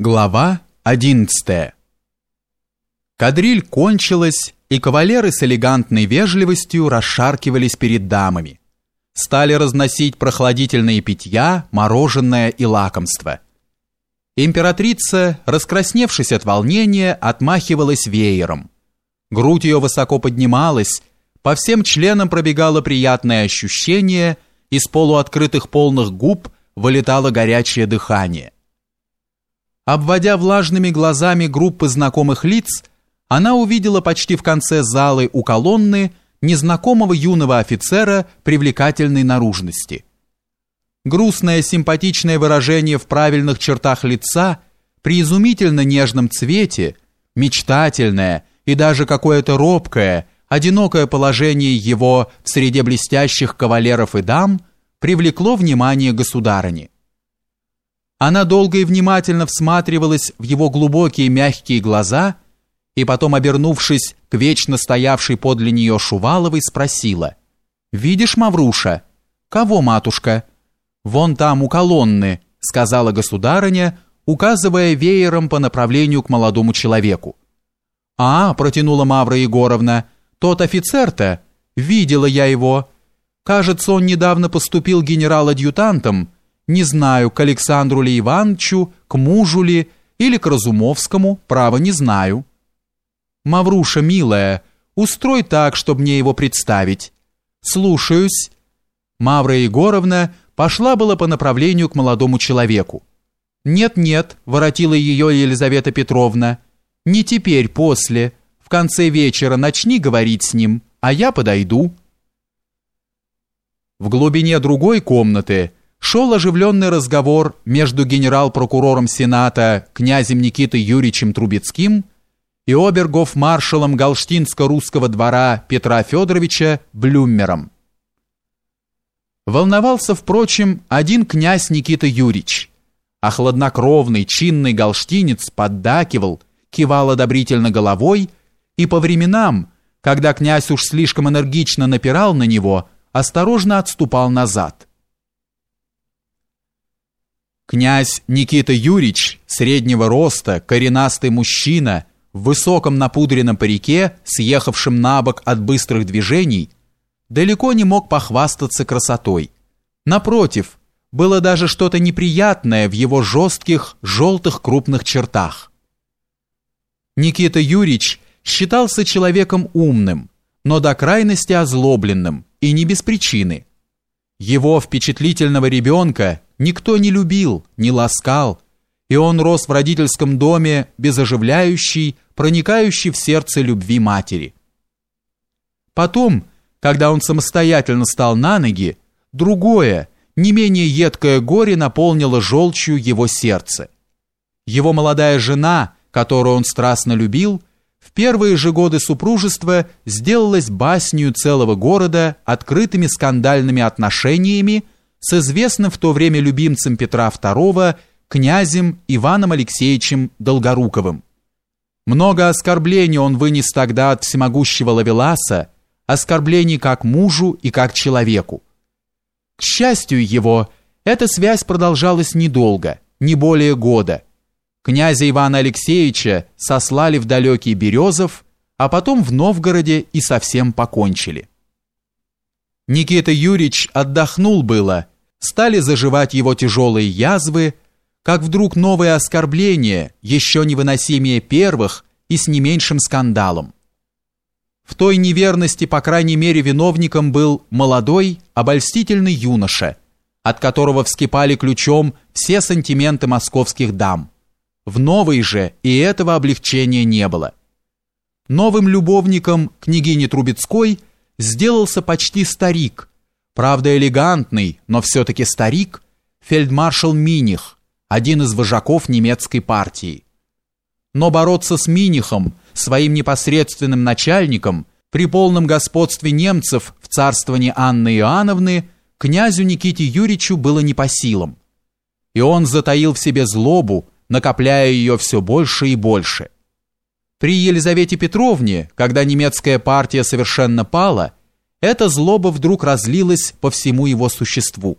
Глава 11. Кадриль кончилась, и кавалеры с элегантной вежливостью расшаркивались перед дамами. Стали разносить прохладительные питья, мороженое и лакомство. Императрица, раскрасневшись от волнения, отмахивалась веером. Грудь ее высоко поднималась, по всем членам пробегало приятное ощущение, из полуоткрытых полных губ вылетало горячее дыхание. Обводя влажными глазами группы знакомых лиц, она увидела почти в конце залы у колонны незнакомого юного офицера привлекательной наружности. Грустное симпатичное выражение в правильных чертах лица, при изумительно нежном цвете, мечтательное и даже какое-то робкое, одинокое положение его в среде блестящих кавалеров и дам привлекло внимание государыни. Она долго и внимательно всматривалась в его глубокие мягкие глаза и потом, обернувшись к вечно стоявшей подле нее Шуваловой, спросила. «Видишь, Мавруша?» «Кого, матушка?» «Вон там, у колонны», — сказала государыня, указывая веером по направлению к молодому человеку. «А, — протянула Мавра Егоровна, — тот офицер-то, видела я его. Кажется, он недавно поступил генерал-адъютантом, не знаю, к Александру ли Ивановичу, к мужу ли, или к Разумовскому, право не знаю. Мавруша, милая, устрой так, чтобы мне его представить. Слушаюсь. Мавра Егоровна пошла было по направлению к молодому человеку. «Нет-нет», — воротила ее Елизавета Петровна, — «не теперь, после. В конце вечера начни говорить с ним, а я подойду». В глубине другой комнаты шел оживленный разговор между генерал-прокурором Сената князем Никитой Юрьевичем Трубецким и обергов-маршалом Галштинско-русского двора Петра Федоровича Блюмером. Волновался, впрочем, один князь Никита Юрьевич, а хладнокровный, чинный галштинец поддакивал, кивал одобрительно головой и по временам, когда князь уж слишком энергично напирал на него, осторожно отступал назад. Князь Никита Юрьевич, среднего роста, коренастый мужчина, в высоком напудренном парике, съехавшем на бок от быстрых движений, далеко не мог похвастаться красотой. Напротив, было даже что-то неприятное в его жестких, желтых крупных чертах. Никита Юрьевич считался человеком умным, но до крайности озлобленным, и не без причины. Его впечатлительного ребенка никто не любил, не ласкал, и он рос в родительском доме без оживляющей, проникающей в сердце любви матери. Потом, когда он самостоятельно стал на ноги, другое, не менее едкое горе наполнило желчью его сердце. Его молодая жена, которую он страстно любил, в первые же годы супружества сделалась баснью целого города открытыми скандальными отношениями с известным в то время любимцем Петра II князем Иваном Алексеевичем Долгоруковым. Много оскорблений он вынес тогда от всемогущего Лавеласа, оскорблений как мужу и как человеку. К счастью его, эта связь продолжалась недолго, не более года – Князя Ивана Алексеевича сослали в далекий Березов, а потом в Новгороде и совсем покончили. Никита Юрьевич отдохнул было, стали заживать его тяжелые язвы, как вдруг новое оскорбление, еще невыносимее первых и с не меньшим скандалом. В той неверности, по крайней мере, виновником был молодой, обольстительный юноша, от которого вскипали ключом все сантименты московских дам. В новой же и этого облегчения не было. Новым любовником княгини Трубецкой сделался почти старик, правда элегантный, но все-таки старик, фельдмаршал Миних, один из вожаков немецкой партии. Но бороться с Минихом, своим непосредственным начальником, при полном господстве немцев в царствовании Анны Иоанновны, князю Никите Юрьевичу было не по силам. И он затаил в себе злобу, накопляя ее все больше и больше. При Елизавете Петровне, когда немецкая партия совершенно пала, эта злоба вдруг разлилась по всему его существу.